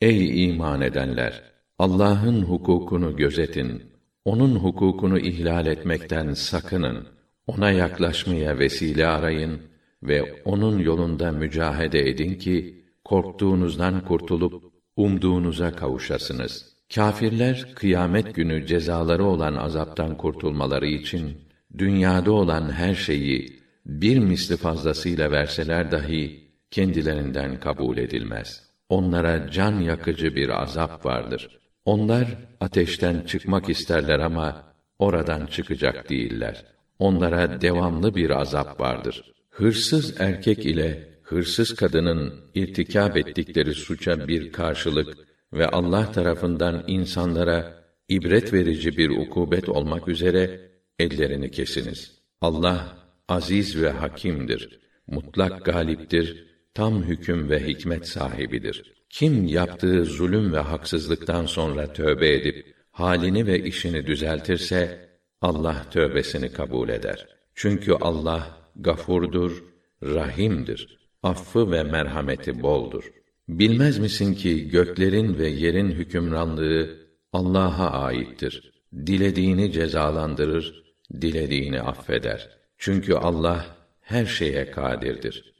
Ey iman edenler! Allah'ın hukukunu gözetin. Onun hukukunu ihlal etmekten sakının. Ona yaklaşmaya vesile arayın ve onun yolunda mücahede edin ki korktuğunuzdan kurtulup umduğunuza kavuşasınız. Kâfirler kıyamet günü cezaları olan azaptan kurtulmaları için dünyada olan her şeyi bir misli fazlasıyla verseler dahi kendilerinden kabul edilmez. Onlara can yakıcı bir azap vardır. Onlar ateşten çıkmak isterler ama oradan çıkacak değiller. Onlara devamlı bir azap vardır. Hırsız erkek ile hırsız kadının irtikab ettikleri suça bir karşılık ve Allah tarafından insanlara ibret verici bir ukubet olmak üzere ellerini kesiniz. Allah aziz ve hakimdir. Mutlak galiptir. Tam hüküm ve hikmet sahibidir. Kim yaptığı zulüm ve haksızlıktan sonra tövbe edip halini ve işini düzeltirse Allah tövbesini kabul eder. Çünkü Allah gafurdur, rahimdir. Affı ve merhameti boldur. Bilmez misin ki göklerin ve yerin hükümranlığı Allah'a aittir. Dilediğini cezalandırır, dilediğini affeder. Çünkü Allah her şeye kadirdir.